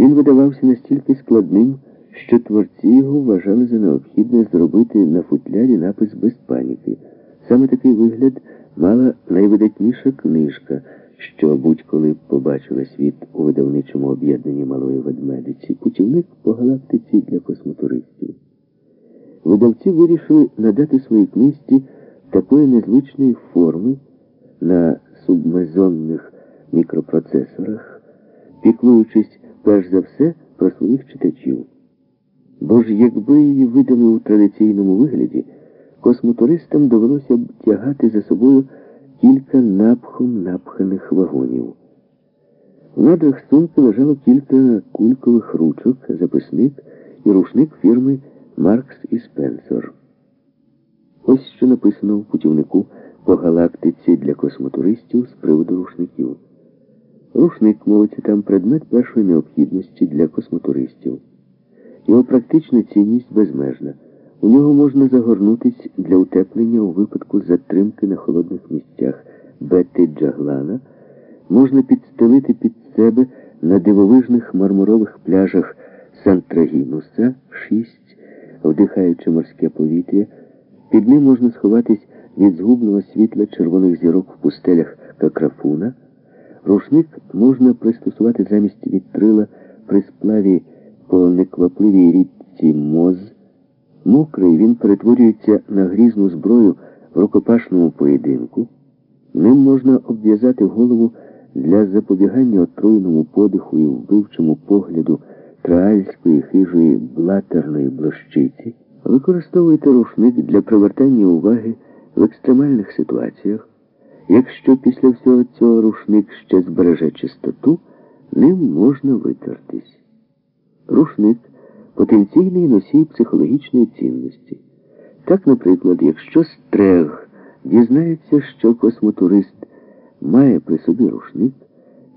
Він видавався настільки складним, що творці його вважали за необхідне зробити на футлярі напис без паніки. Саме такий вигляд мала найвидатніша книжка, що будь-коли побачила світ у видавничому об'єднанні малої ведмедиці, путівник по галактиці для космотуристів. Видавці вирішили надати своїй книжці такої незвичної форми на субмезонних мікропроцесорах, піклуючись перш за все про своїх читачів. Бо ж якби її видали у традиційному вигляді, космотуристам довелося б тягати за собою кілька напхом напханих вагонів. В надрах сумки лежало кілька кулькових ручок, записник і рушник фірми Маркс і Спенсор. Ось що написано в путівнику по галактиці для космотуристів з приводу рушників. Рушник мовиться там предмет першої необхідності для космотуристів. Його практична цінність безмежна. У нього можна загорнутись для утеплення у випадку затримки на холодних місцях Бети Джаглана, можна підстелити під себе на дивовижних мармурових пляжах Сантрагінуса 6, вдихаючи морське повітря. Під ним можна сховатись від згубного світла червоних зірок в пустелях Какрафуна. Рушник можна пристосувати замість вітрила при сплаві по неквапливій річці Моз. Мокрий він перетворюється на грізну зброю в рукопашному поєдинку. Ним можна обв'язати голову для запобігання отруєному подиху і вбивчому погляду траальської хижої блатерної блощиці. Використовуйте рушник для привертання уваги в екстремальних ситуаціях. Якщо після всього цього рушник ще збереже чистоту, ним можна витертись. Рушник потенційний носій психологічної цінності. Так, наприклад, якщо стрег дізнається, що космотурист має при собі рушник,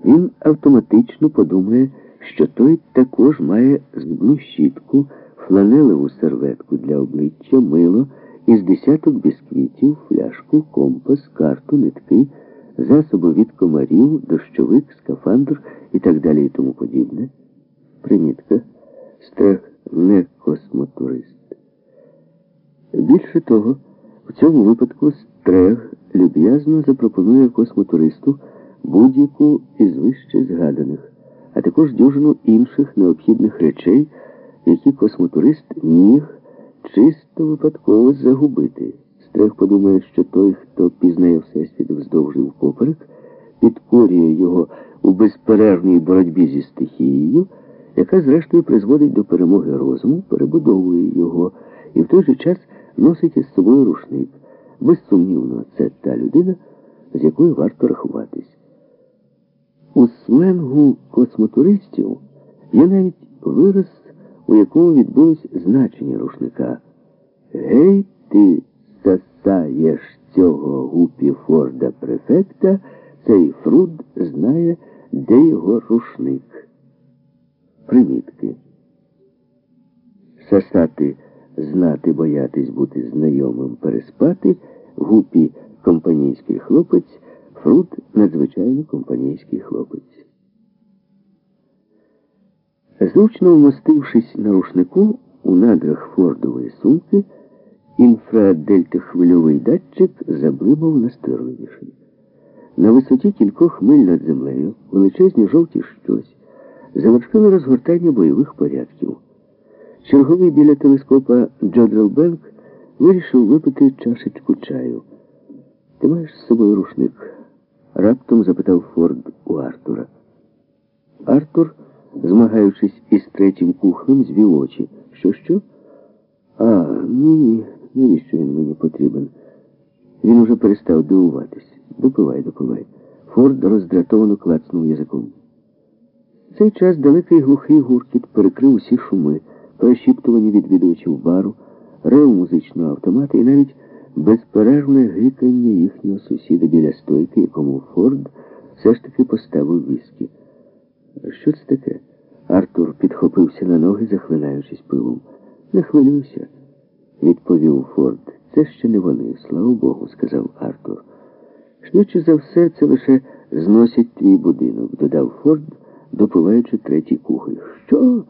він автоматично подумає, що той також має зубну щітку, фланелеву серветку для обличчя, мило із десяток бісквітів, фляжку, компас, карту, нитки, засоби від комарів, дощовик, скафандр і так далі і тому подібне. Примітка. Стрег не космотурист. Більше того, в цьому випадку стрег люб'язно запропонує космотуристу будь-яку із вище згаданих, а також дюжину інших необхідних речей, які космотурист міг чисто випадково загубити. Стрег подумає, що той, хто пізнає Всесвіт вздовж і впоперек, підкорює його у безперервній боротьбі зі стихією яка, зрештою, призводить до перемоги розуму, перебудовує його і в той же час носить із собою рушник. Безсумнівно, це та людина, з якою варто рахуватись. У сленгу космотуристів є навіть вираз, у якому відбулось значення рушника. Гей, ти сасаєш цього гупі Форда префекта, цей фруд знає, де його рушник примітки. Сасати знати, боятись бути знайомим, переспати, гупі компанійський хлопець, фрут надзвичайно компанійський хлопець. Зручно вмостившись на рушнику у надрах фордової сумки, інфрадельтахвильовий датчик заблимав настирливіший. На висоті кількох миль над землею величезні жовті щось завершили розгортання бойових порядків. Черговий біля телескопа Джодрел Бенк вирішив випити чашечку чаю. Ти маєш з собою рушник? раптом запитав Форд у Артура. Артур, змагаючись із третім кухлем, звів очі. Що, що? А, ні, навіщо він мені потрібен? Він уже перестав дивуватись. Допивай, допивай. Форд роздратовано клацнув язиком. В цей час далекий глухий гуркіт перекрив усі шуми, перешіптувані відвідувачів бару, рев музичного автомата і навіть безперервне гикання їхнього сусіда біля стойки, якому Форд все ж таки поставив віскі. Що це таке? Артур підхопився на ноги, захлинаючись пивом. Не хвилюйся, відповів Форд. Це ще не вони, слава Богу, сказав Артур. Швидше за все, це лише зносять твій будинок, додав Форд допиваючи третій кухоль. Що?